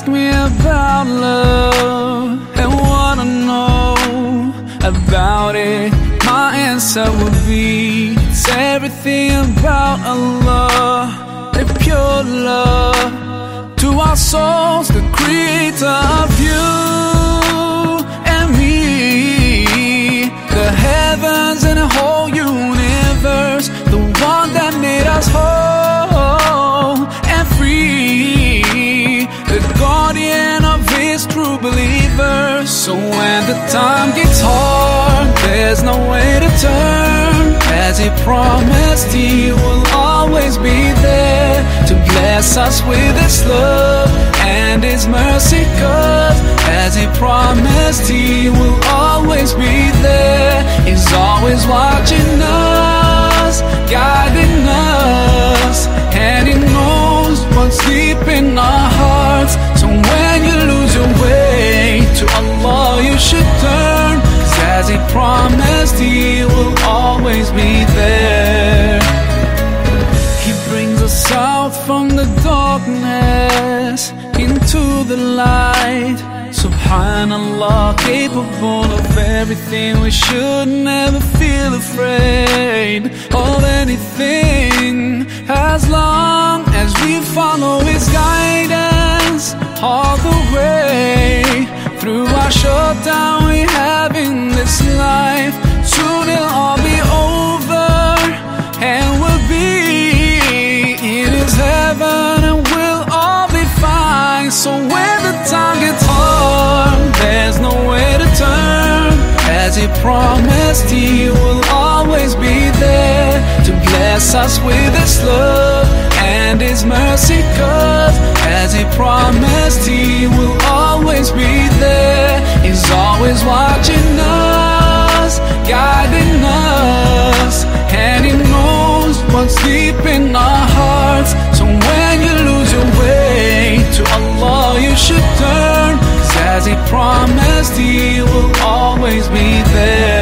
ask me about love and wanna know about it, my answer would be it's everything about Allah, the pure love. To our souls, the creator of you So when the time gets hard, there's no way to turn. As he promised, he will always be there to bless us with his love and his mercy. Cause as he promised, he will always be there. He's always watching us, guiding us, and he knows what's deep in our hearts. To Allah, you should turn. as he promised, he will always be there. He brings us out from the darkness into the light. Subhanallah, capable of everything. We should never feel afraid of anything as long as we follow His guidance all the way through our showdown we have in this life. Soon it'll all be over and we'll be in His heaven and we'll all be fine. So when the time gets hard, there's no way to turn. As He promised, He will always be there to bless us with His love and His mercy. Cause as He promised, He will always be there. He's always watching us, guiding us, and He knows what's deep in our hearts. So when you lose your way to Allah, you should turn. 'Cause as He promised, He will always be there.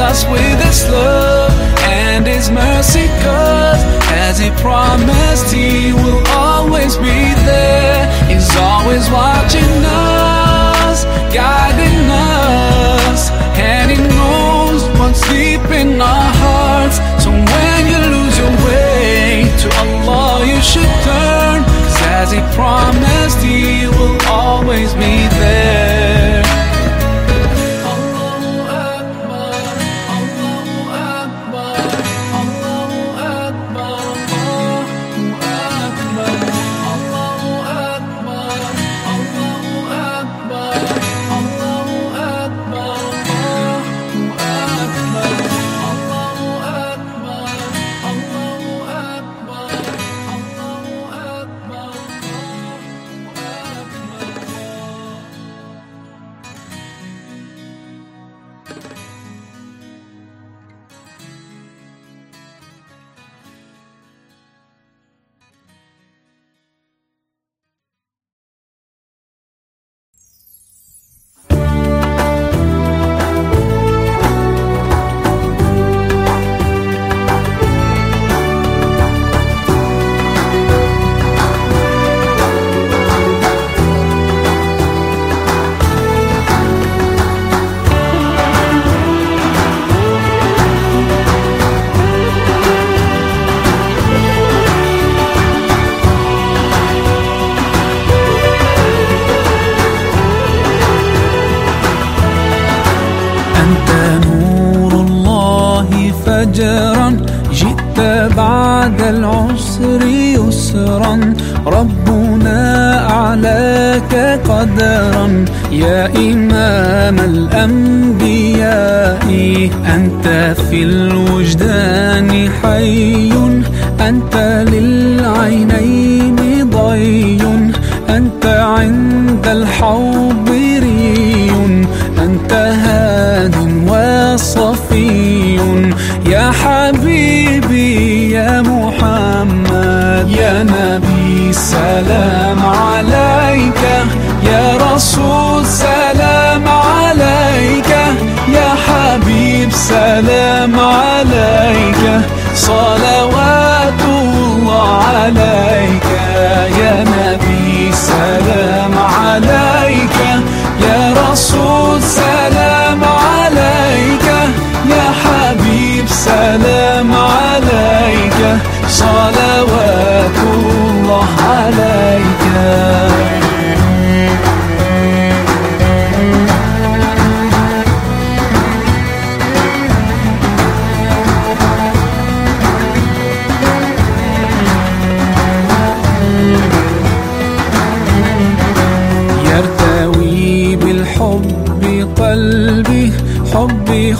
Us with His love and His mercy. Cause as He promised, He will always be there. He's always watching us, guiding us, and He knows what's deep in our hearts. So when you lose your way to Allah, you should turn. 'Cause as He promised,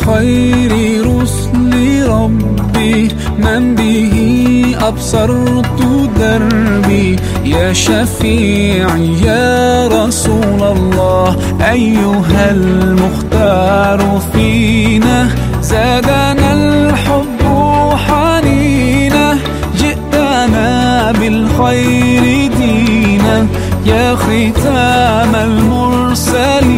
خير رسل ربي من به أبصرت دربي. يا شفيعي يا رسول الله أيها المختار فينا. زادنا الحب حنينا جئتنا بالخير دينا. يا ختام المرسلين.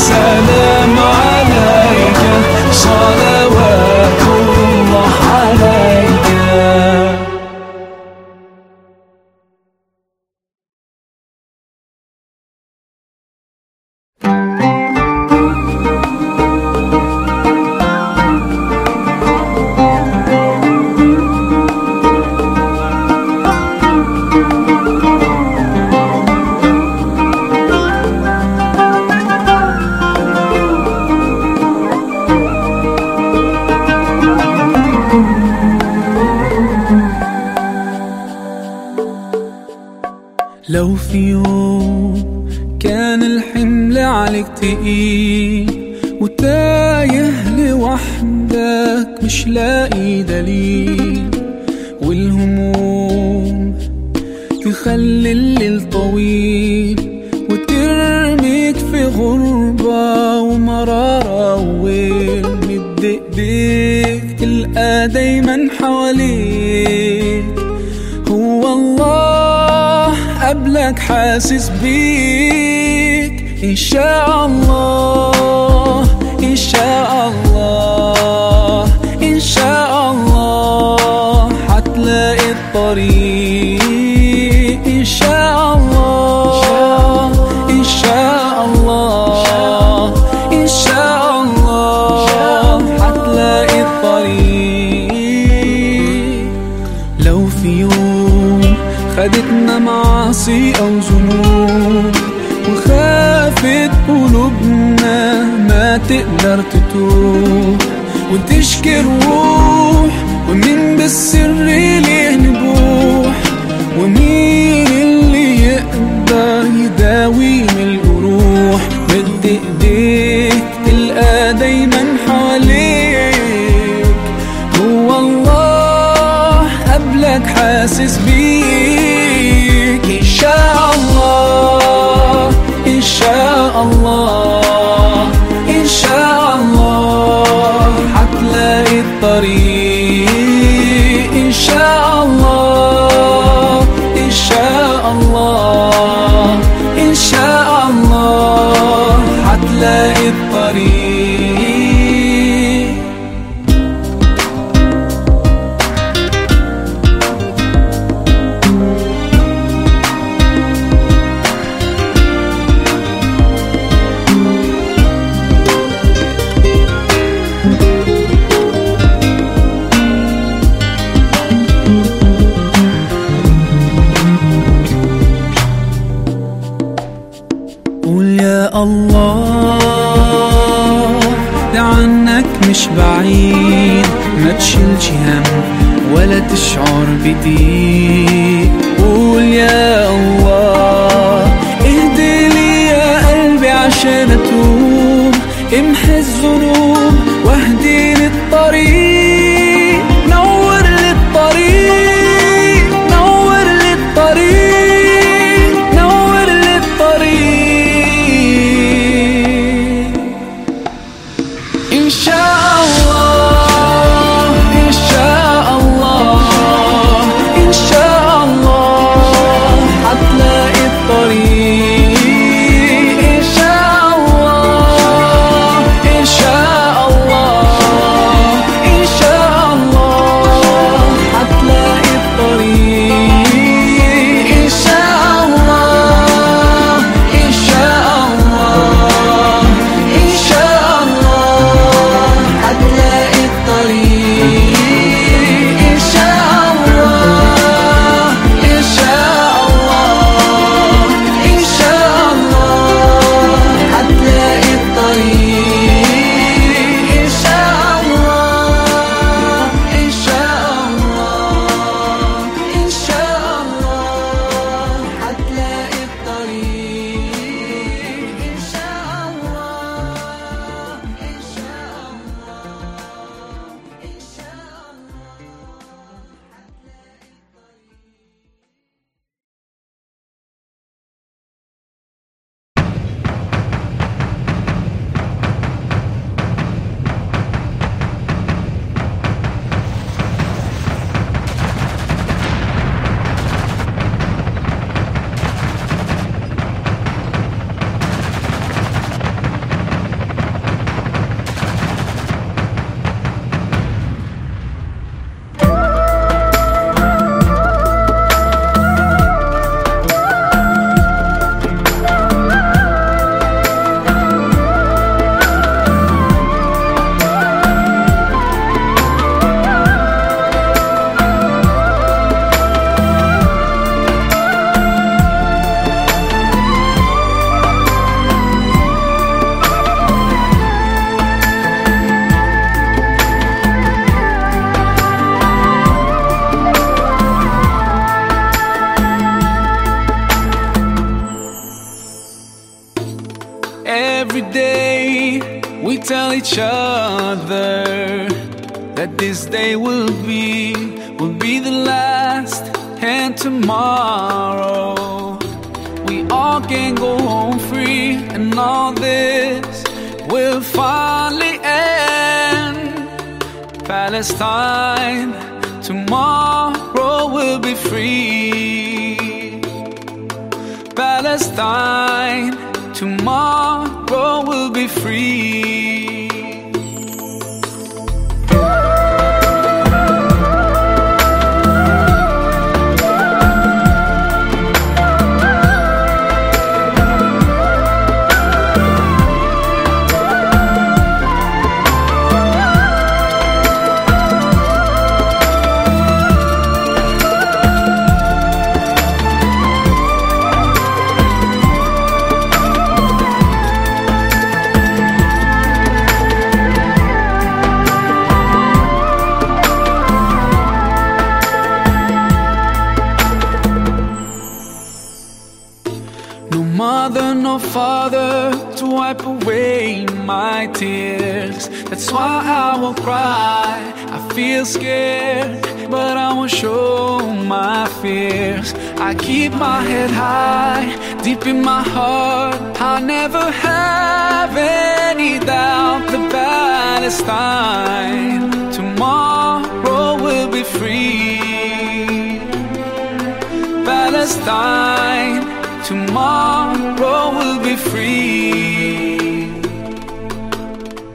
حبيب سلام عليك. صلوات الله عليك. الطريق إن شاء الله إن شاء الله إن شاء الله حتلاقي الطريق. لو في يوم خدتنا معاصي أو ذنوب وخافت قلوبنا ما تقدر تتوب وتشكي الروح ومن بالسر ليه Te choro, deep. tell each other that this day will be, will be the last, and tomorrow we all can go home free, and all this will finally end. Palestine, tomorrow will be free. Palestine, tomorrow will be free. Away my tears. That's why I won't cry. I feel scared, but I won't show my fears. I keep my head high, deep in my heart. I'll never have any doubt that Palestine tomorrow will be free. Palestine tomorrow will be free.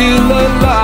still alive?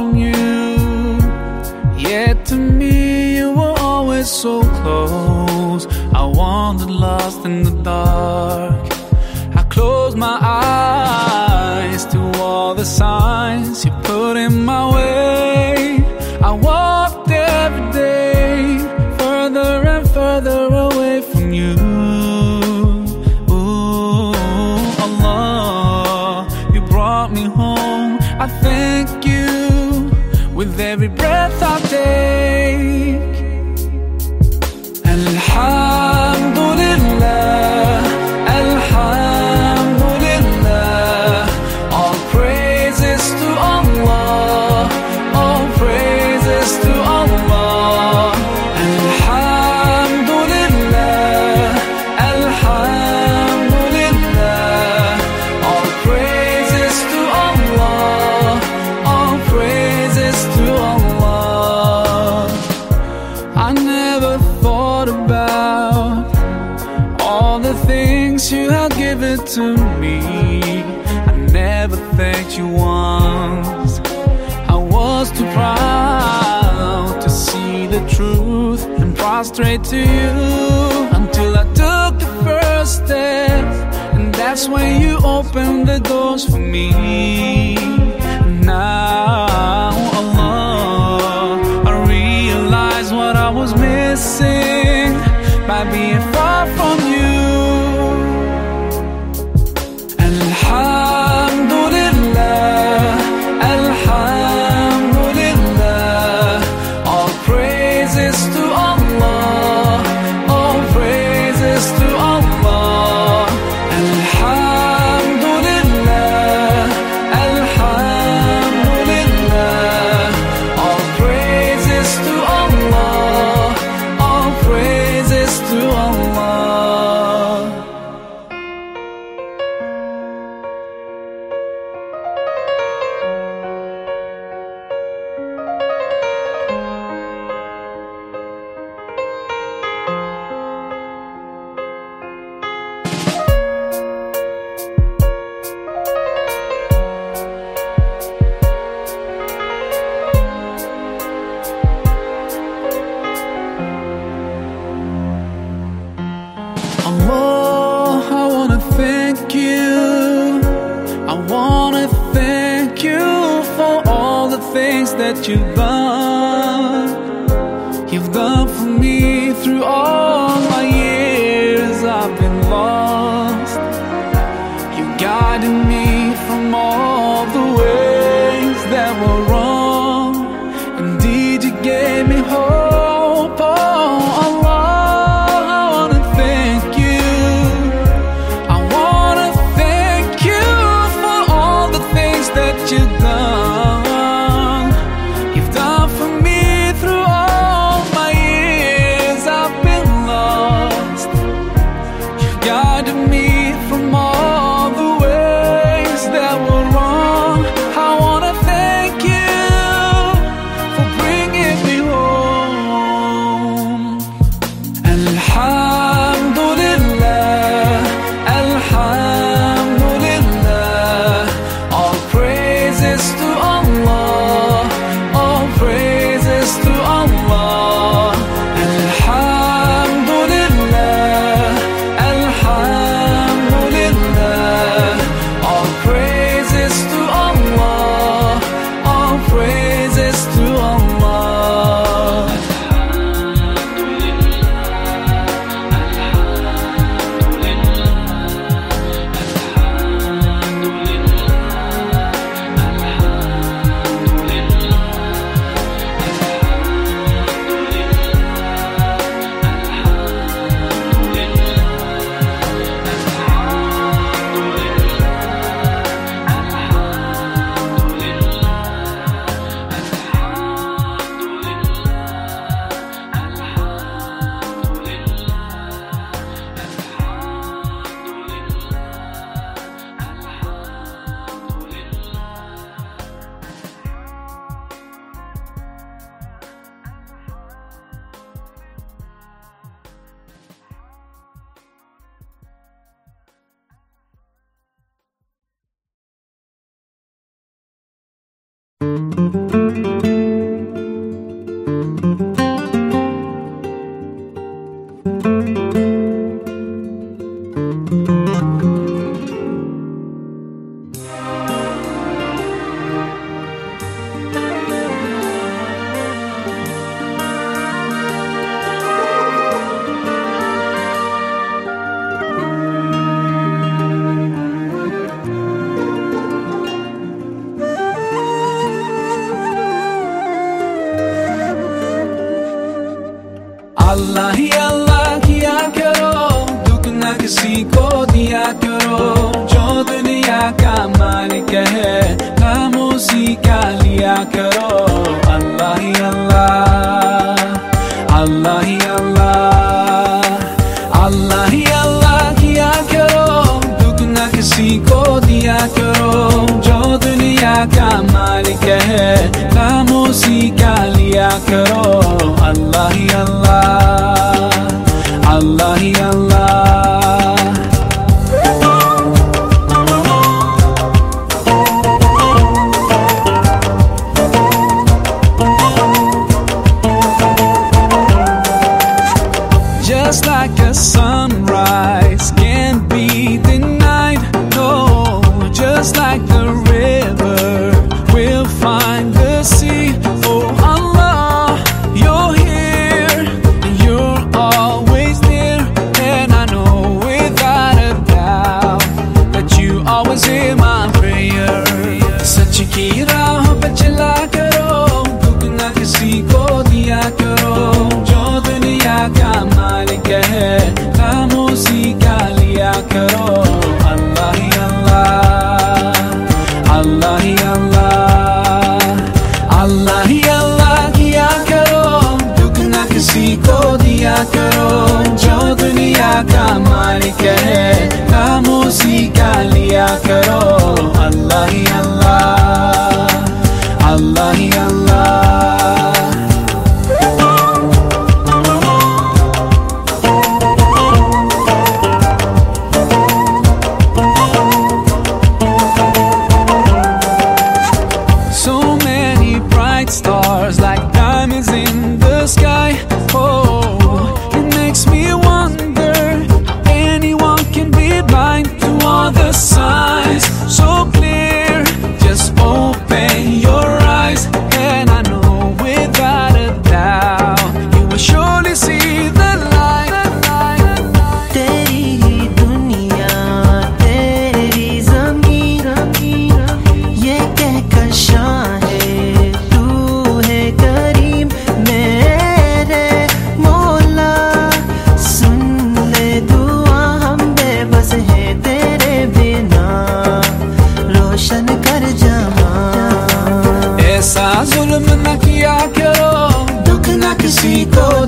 From you, yet to me you were always so close. I wandered lost in the dark. I closed my eyes to all the signs you put in my way. I straight to you until I took the first step, and that's when you opened the doors for me.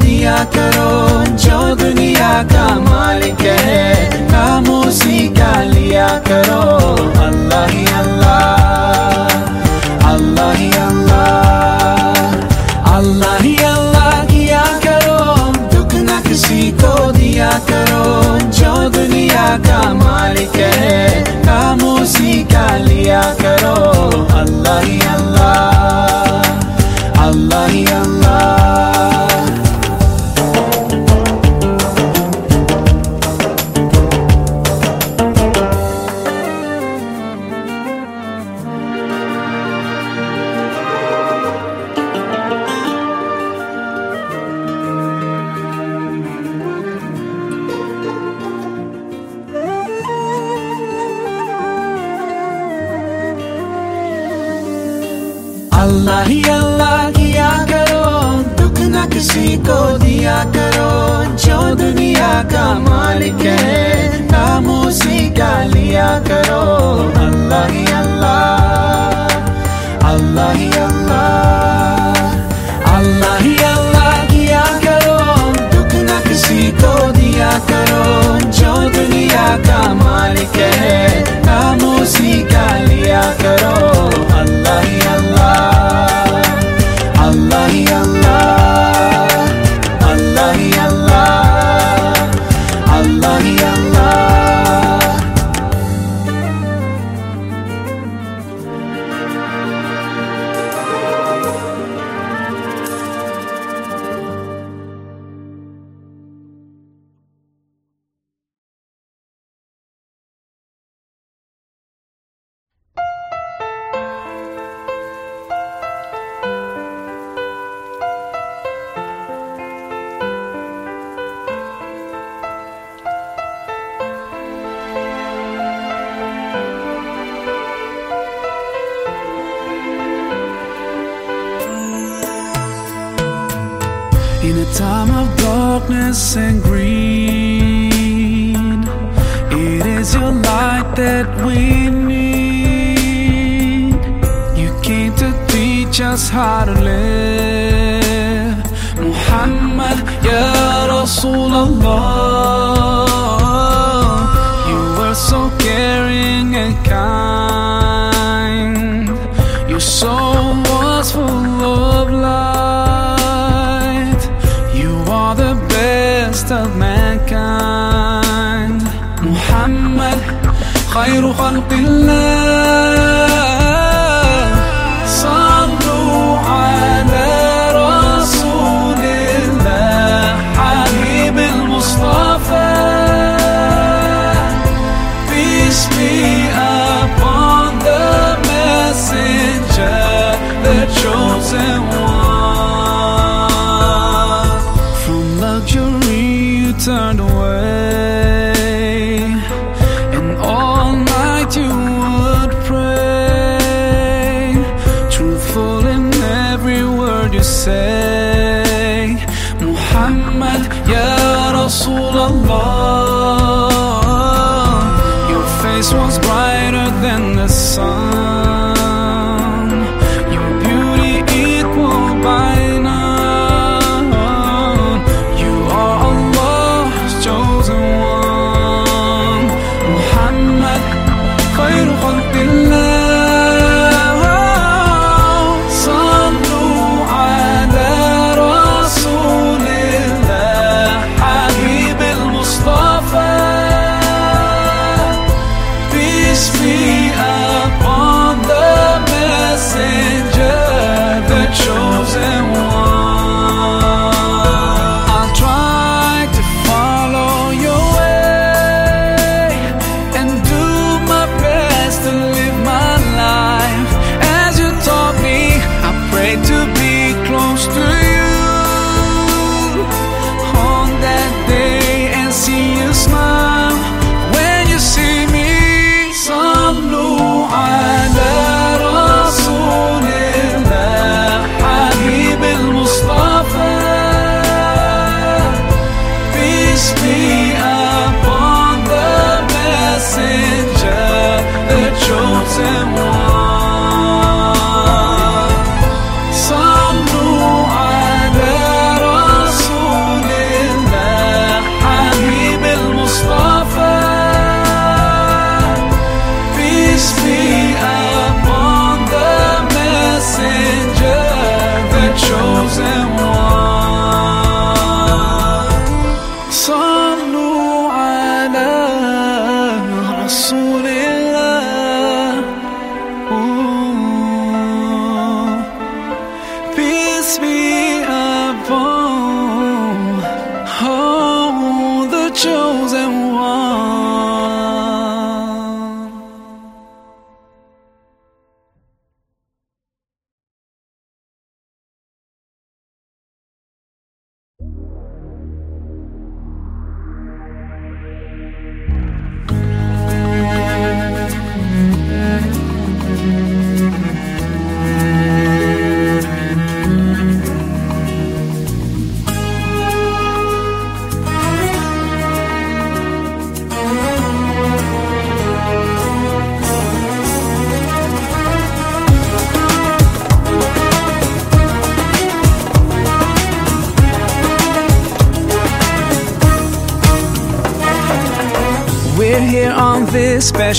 dia karo jo ka malik hai khamoshi ka karo allah hi allah allah hi allah allah hi allah kiya karo dukh na kisi ko dia karo jo ka malik hai khamoshi ka karo allah hi time of darkness and greed. It is your light that we need. You came to teach us how to live. Muhammad, Ya Rasulallah. You were so caring and kind. of mankind Muhammad خير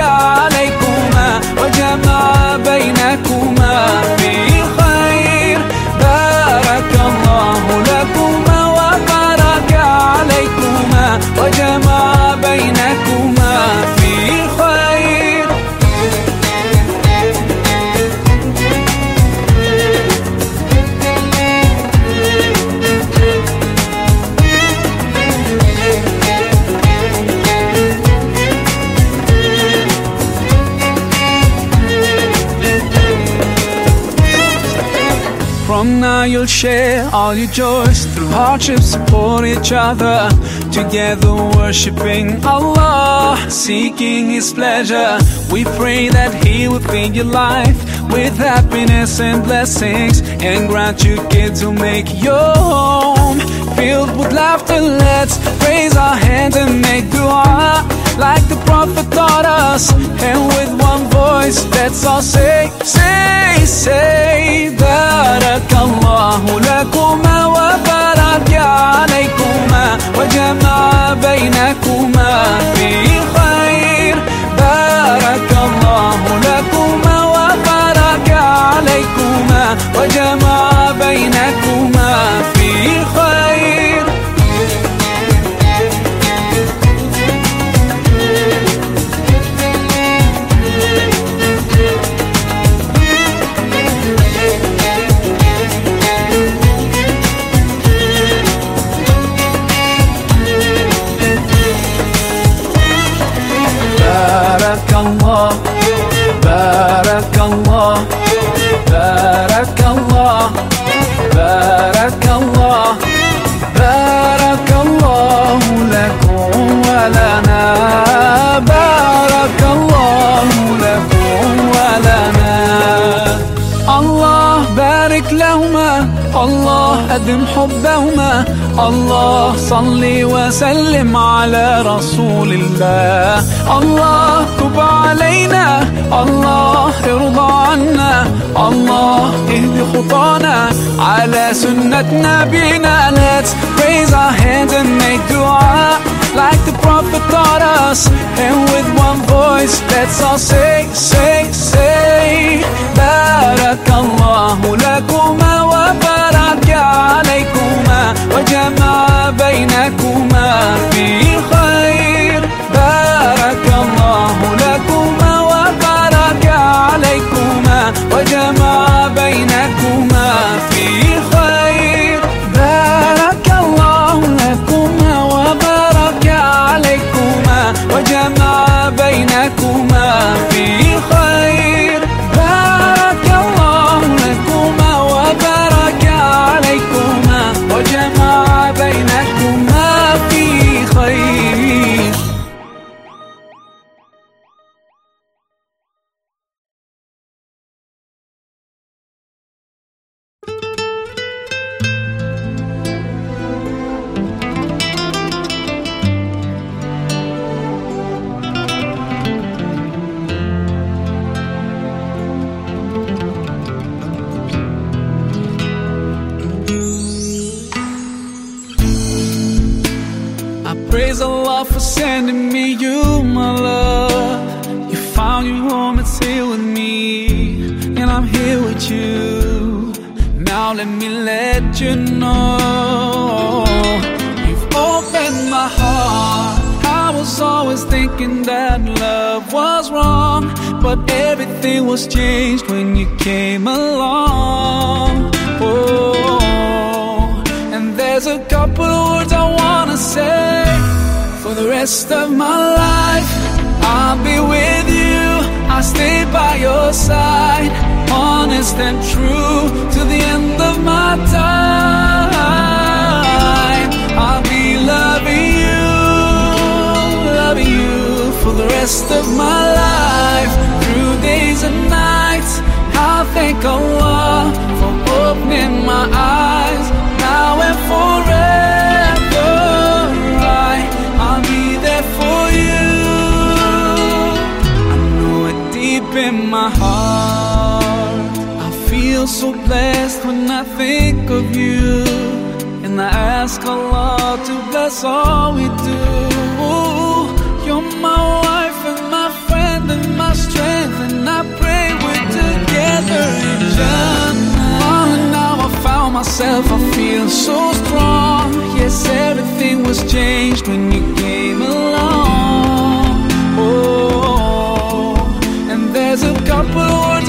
عليكما وجمع بينكما. You'll share all your joys through hardship, support each other. Together worshiping Allah, seeking His pleasure. We pray that He will fill your life with happiness and blessings and grant you kids who make your home filled with laughter. Let's raise our hands and make dua like the Prophet taught us. And with one voice, let's all say, say, say, Barakallahu lakuma wa baraka alaykuma wa jama'a baynakuma fi khair. Barakallahu lakuma wa baraka alaykuma أدم حبهما الله صل وسلم على رسول الله. الله تب علينا. الله ارضى عنا. الله اهد خطانا. على سنة نبينا. Let's raise our hands and make dua. Like the Prophet taught us. And with one voice let's all say, say, say بارك الله لكما وبارك عليكما وجمع بينكما في خير and I'm here with you. Now let me let you know you've opened my heart. I was always thinking that love was wrong, but everything was changed when you came along. Oh, and there's a couple of words I wanna say for the rest of my life. I'll be with you, I'll stay by your side, honest and true to the end of my time. I'll be loving you, loving you for the rest of my life, through days and nights. I'll thank Allah for opening my eyes now and forever. So blessed when I think of you. And I ask Allah to bless all we do. You're my wife and my friend and my strength. And I pray we're together in Jannah. Oh, now I found myself, I feel so strong. Yes, everything was changed when you came along. Oh, and there's a couple words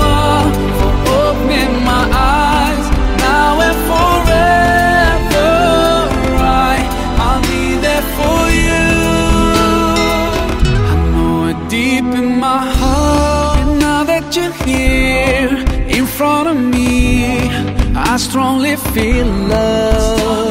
front of me, I strongly feel love.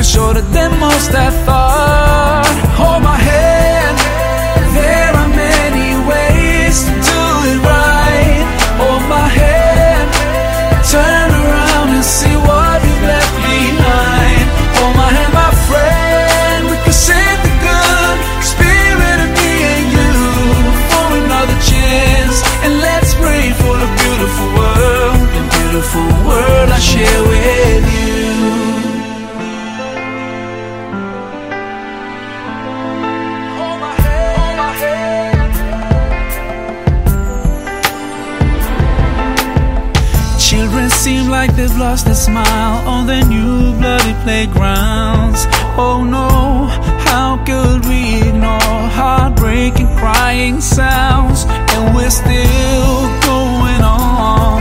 Life is shorter than most I thought. Hold my hand. There are many ways to do it right. Hold my hand. Turn around and see what you've left behind. Hold my hand, my friend. We can save the good spirit of me and you for another chance. And let's pray for the beautiful world, the beautiful world I share with lost their smile on the new bloody playgrounds. Oh no, how could we ignore heartbreaking crying sounds? And we're still going on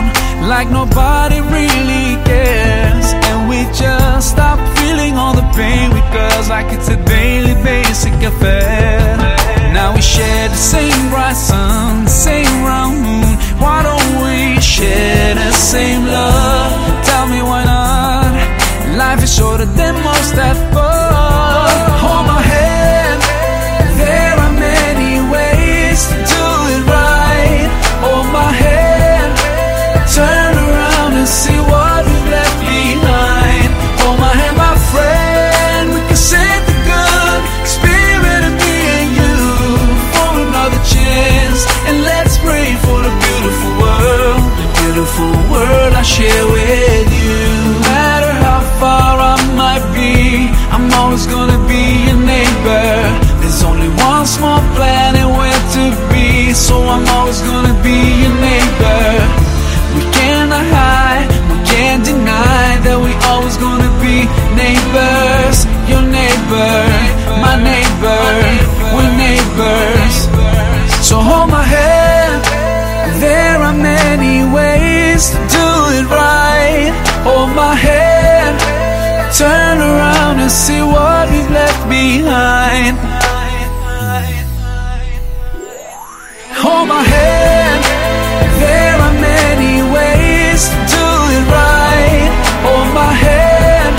like nobody really cares. And we just stop feeling all the pain because like it's a daily basic affair. Now we share the same bright sun, same round moon. Why don't we share the same love? Me why not? Life is shorter than most I thought. Hold my hand. There are many ways to do it right. Hold my hand. Turn around and see what we've left behind. Hold my hand, my friend. We can save the good spirit of me and you for another chance. And let's pray for the beautiful world, the beautiful world I share with always gonna be your neighbor. There's only one small planet where to be, so I'm always gonna be your neighbor. We cannot hide, we can't deny that we always gonna be neighbors. See what we've left behind. Hold my hand. There are many ways to do it right. Hold my hand.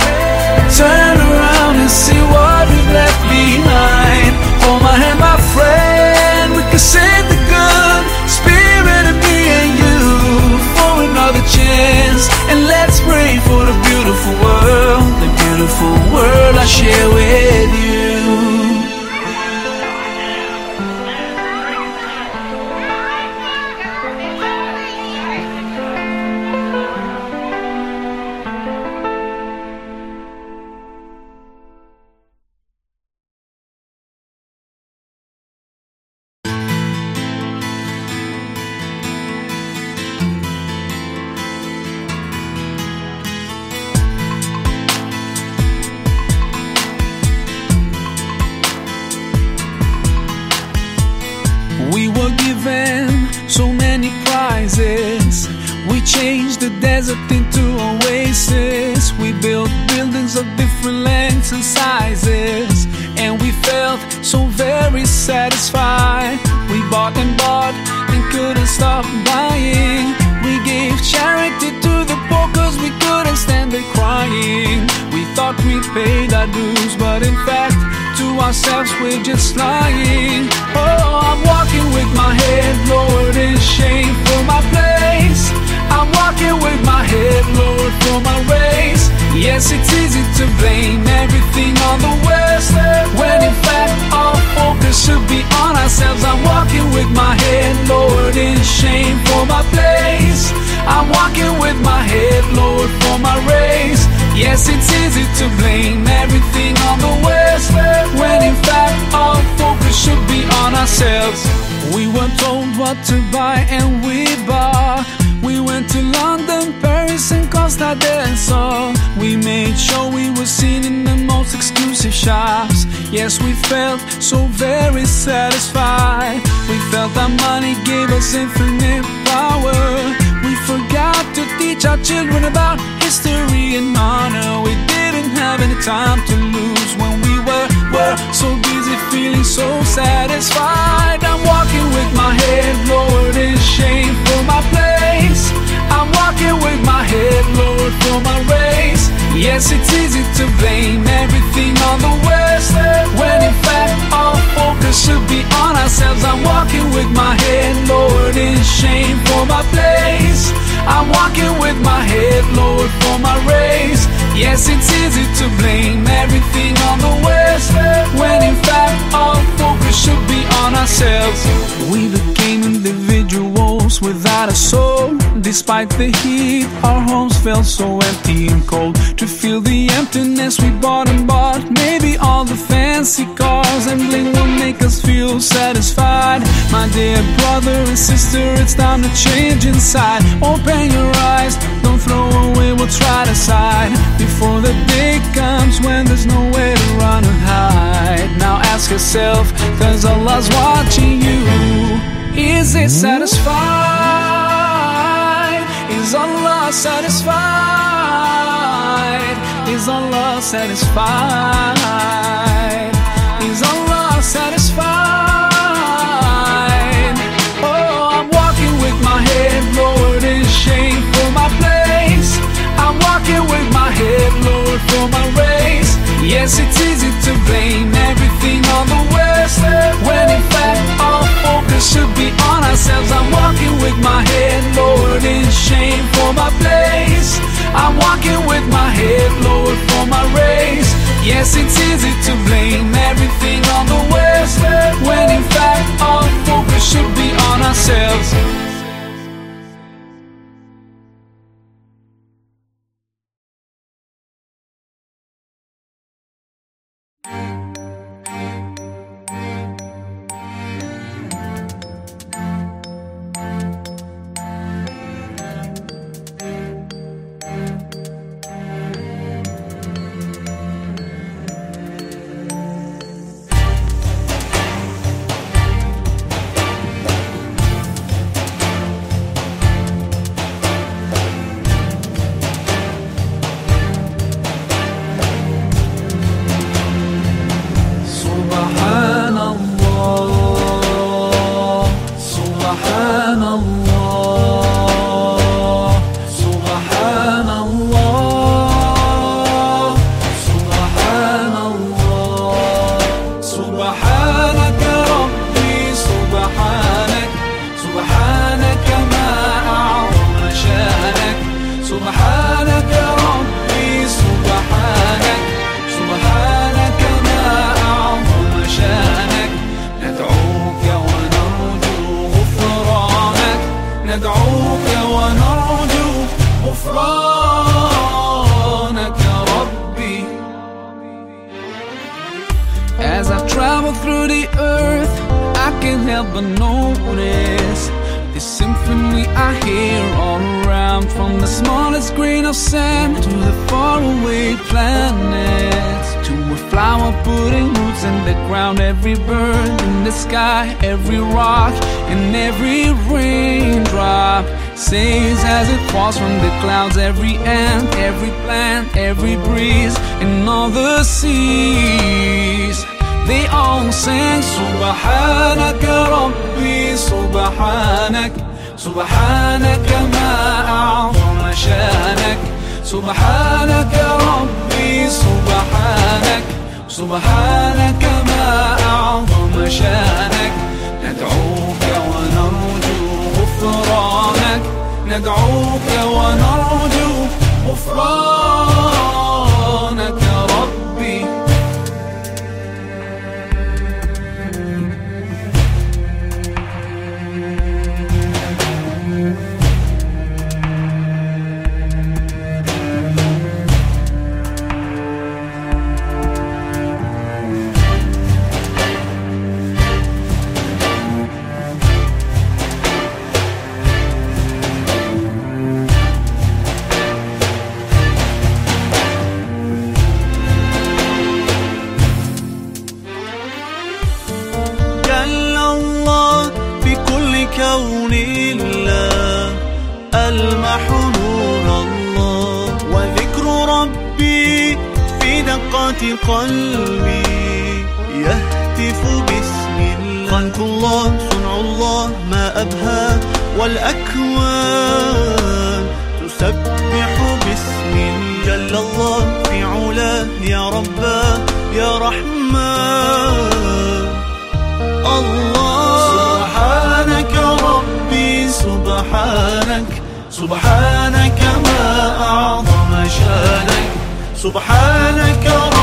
Turn around and see what we've left behind. Hold my hand, my friend. We can save the good spirit of me and you for another chance. And let's pray for the beautiful world, the beautiful world I share desert into oasis. We built buildings of different lengths and sizes. And we felt so very satisfied. We bought and bought and couldn't stop buying. We gave charity to the poor cause we couldn't stand the crying. We thought we paid our dues, but in fact, to ourselves we're just lying. Oh, I'm walking with my head lowered in shame for my place. I'm walking with my head lowered for my race. Yes, it's easy to blame everything on the West when in fact our focus should be on ourselves. I'm walking with my head lowered in shame for my place. I'm walking with my head lowered for my race. Yes, it's easy to blame everything on the West when in fact our focus should be on ourselves. We were told what to buy and we bought. We went to London, Paris, and Costa del Sol. We made sure we were seen in the most exclusive shops. Yes, we felt so very satisfied. We felt our money gave us infinite power. We forgot to teach our children about history and honor. We didn't have any time to lose when we were, were so busy feeling so satisfied. I'm walking with my head lowered in shame for my place. I'm walking with my head lowered for my race. Yes, it's easy to blame everything on the West when in fact our focus should be on ourselves. I'm walking with my head lowered in shame for my place. I'm walking with my head lowered for my race. Yes, it's easy to blame everything on the West when in fact our focus should be on ourselves. We became individuals without a soul. Despite the heat, our homes felt so empty and cold. To fill the emptiness we bought and bought, maybe all the fancy cars and bling will make us feel satisfied. My dear brother and sister, it's time to change inside. Open your eyes, don't throw away what's right aside. Before the day comes when there's nowhere to run and hide. Now ask yourself, cause Allah's watching you. Is it satisfied? Is Allah satisfied? Is Allah satisfied? Is Allah satisfied? Oh, I'm walking with my head lowered in shame for my place. I'm walking with my head lowered for my race. Yes, it's easy to blame with my head lowered in shame for my place. I'm walking with my head lowered for my race. Yes, it's easy to blame everything on the West when in fact our focus should be on ourselves. from the clouds. Every ant, every plant, every breeze, and all the seas. They all sing سبحانك ربي سبحانك سبحانك ما أعظم شانك سبحانك ربي سبحانك سبحانك ما أعظم شانك ندعوك ونرجو غفرانك ندعوك ونرجو غفرانك. قلبي يهتف باسم الله. خلق الله صنع الله ما أبهى. والأكوان تسبح باسم الله. جل الله في علاه يا رباه يا رحمن. الله. سبحانك ربي سبحانك. سبحانك ما أعظم شأنك. سبحانك ربي.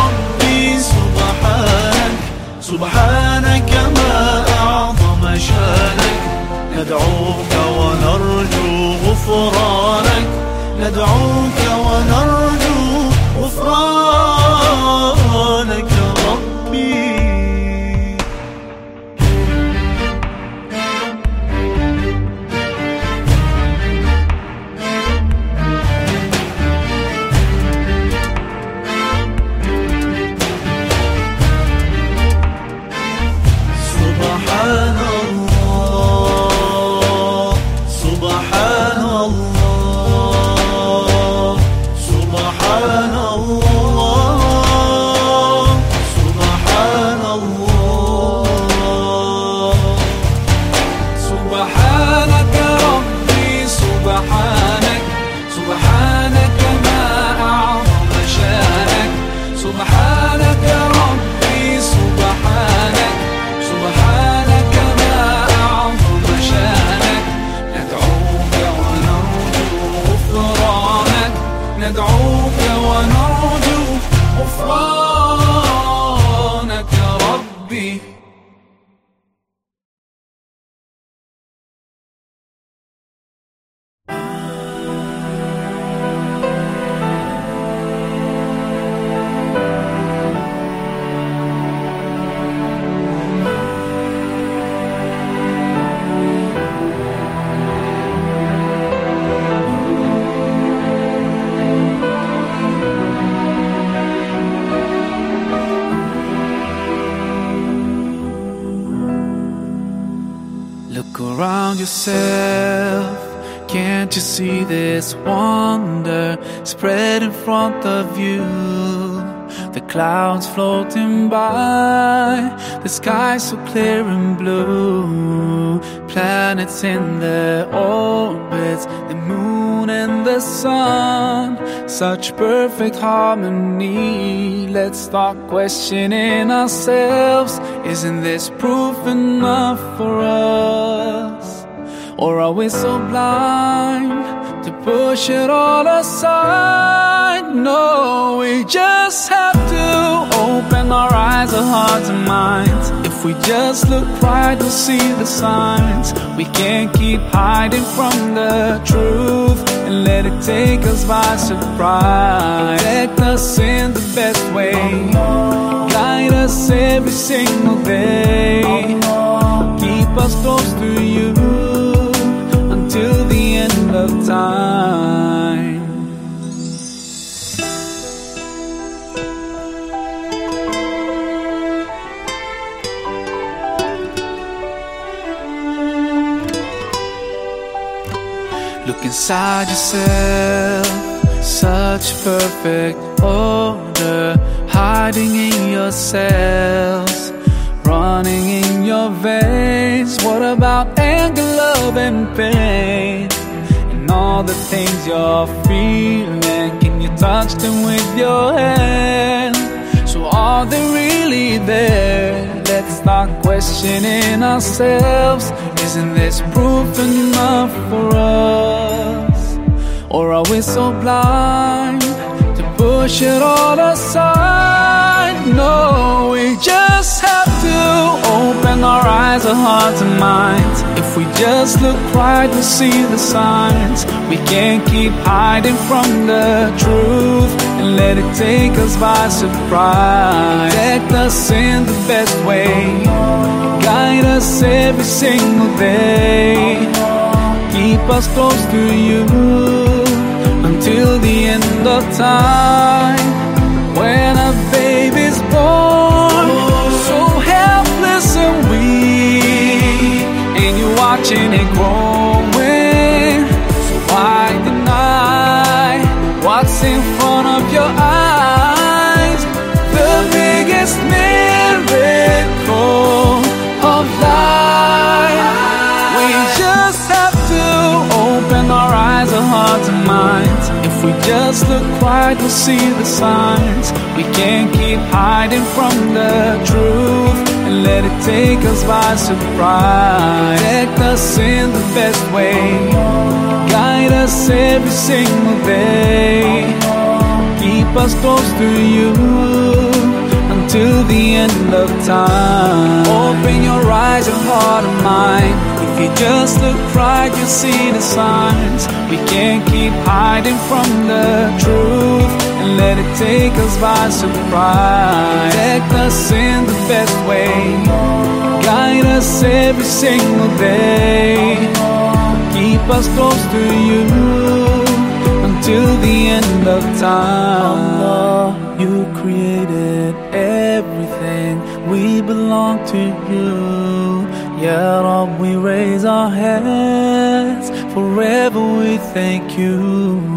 سبحانك ما أعظم شأنك. ندعوك ونرجو غفرانك. ندعوك ونرجو غفرانك. ربي. Perfect harmony. Let's start questioning ourselves. Isn't this proof enough for us? Or are we so blind to push it all aside? No, we just have to open our eyes, our hearts and minds. If we just look right, we'll see the signs. We can't keep hiding from the truth and let it take us by surprise. Protect us in the best way, guide us every single day. Keep us close to you until the end of time. Inside yourself. Such perfect order, hiding in your cells, running in your veins. What about anger, love, and pain? And all the things you're feeling, can you touch them with your hand? So are they really there? Let's start questioning ourselves. Isn't this proof enough for us? Or are we so blind to push it all aside? No, we just have open our eyes, our hearts and minds. If we just look right, we'll see the signs. We can't keep hiding from the truth and let it take us by surprise. Protect us in the best way, guide us every single day. Keep us close to you until the end of time. When a baby's born, watching it growing. So why deny what's in front of your eyes? The biggest miracle of life. We just have to open our eyes, our hearts and minds. If we just look right, we'll see the signs. We can't keep hiding from the truth let it take us by surprise. Protect us in the best way, guide us every single day. Keep us close to you until the end of time. Open your eyes, your heart and mind. If you just look right, you see the signs. We can't keep hiding from the truth let it take us by surprise. Protect us in the best way, guide us every single day. Keep us close to you until the end of time. You created everything. We belong to you. Ya Rab, we raise our hands. Forever we thank you.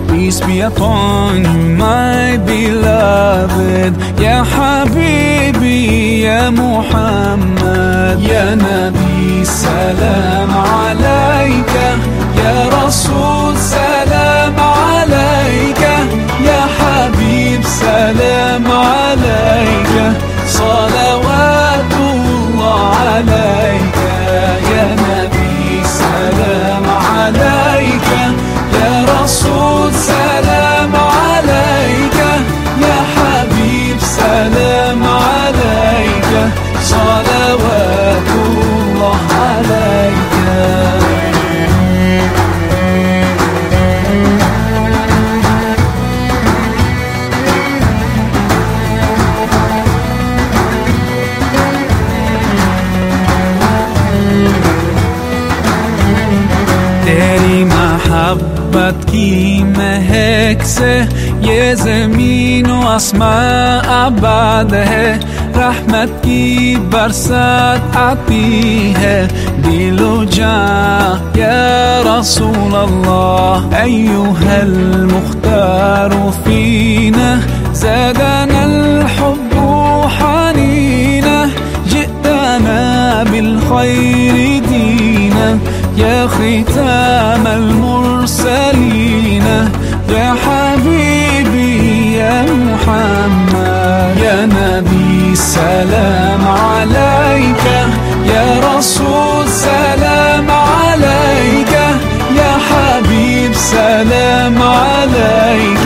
Peace be upon you, my beloved. يا حبيبي يا محمد يا نبي سلام عليك يا رسول سلام عليك يا حبيب سلام عليك صلوات مهكسه يا زمين واسماء بعدها رحمتك برسات أعطيها بلجا يا رسول الله أيها المختار فينا زادنا الحب حنينا جئتنا بالخير يا ختام المرسلين يا حبيبي يا محمد يا نبي سلام عليك يا رسول سلام عليك يا حبيب سلام عليك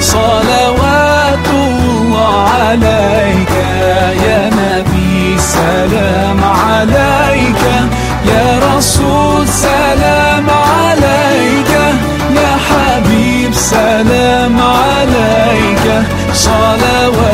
صلوات الله عليك يا نبي سلام عليك رسول سلام عليك. يا حبيب سلام عليك. صلوات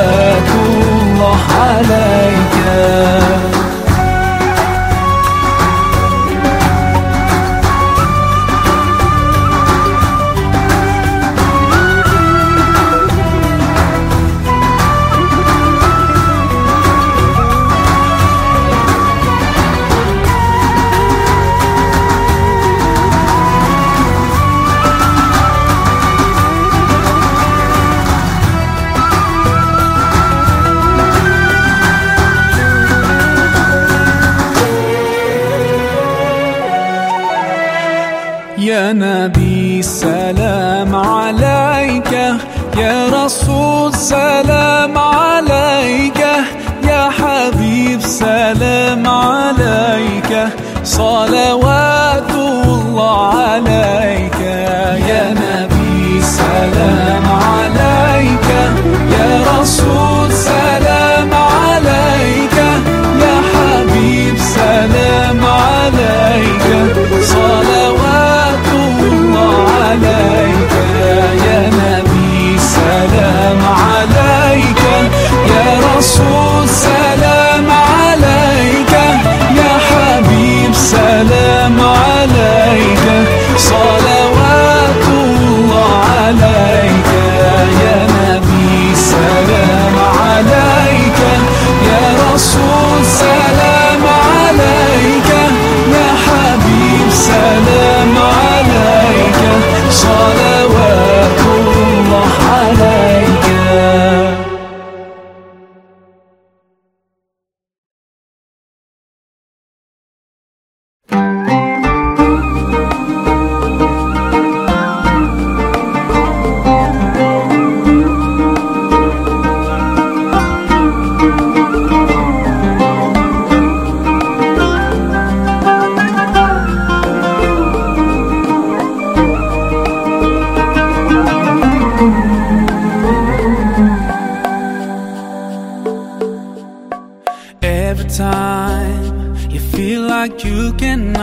صلوات الله عليك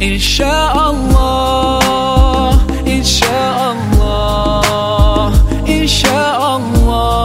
İnşallah, inşallah, inşallah.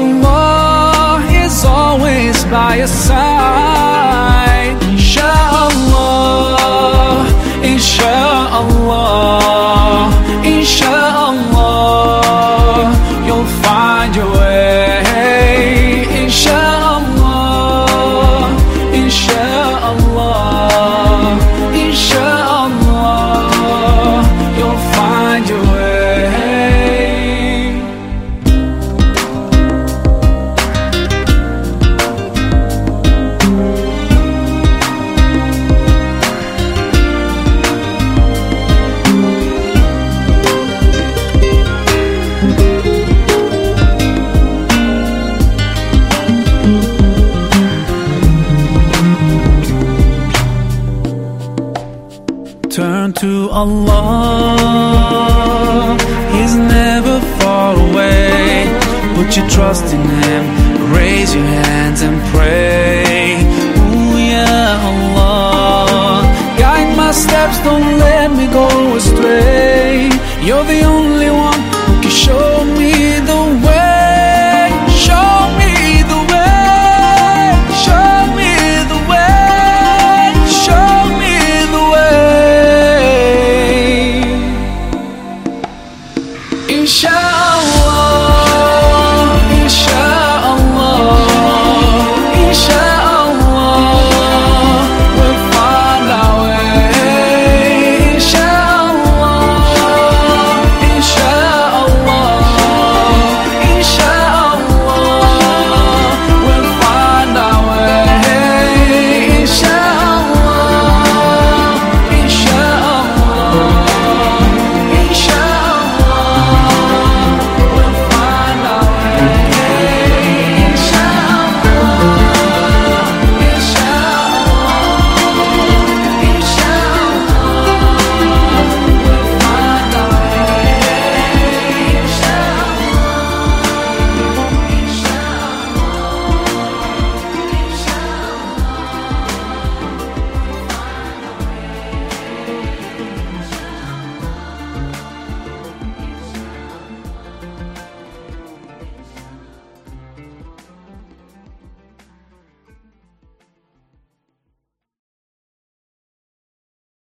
Allah is always by your side. put your trust in Him. Raise your hands and pray.